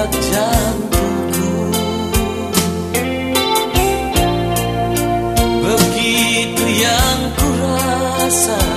detak jantungku Begitu yang ku rasa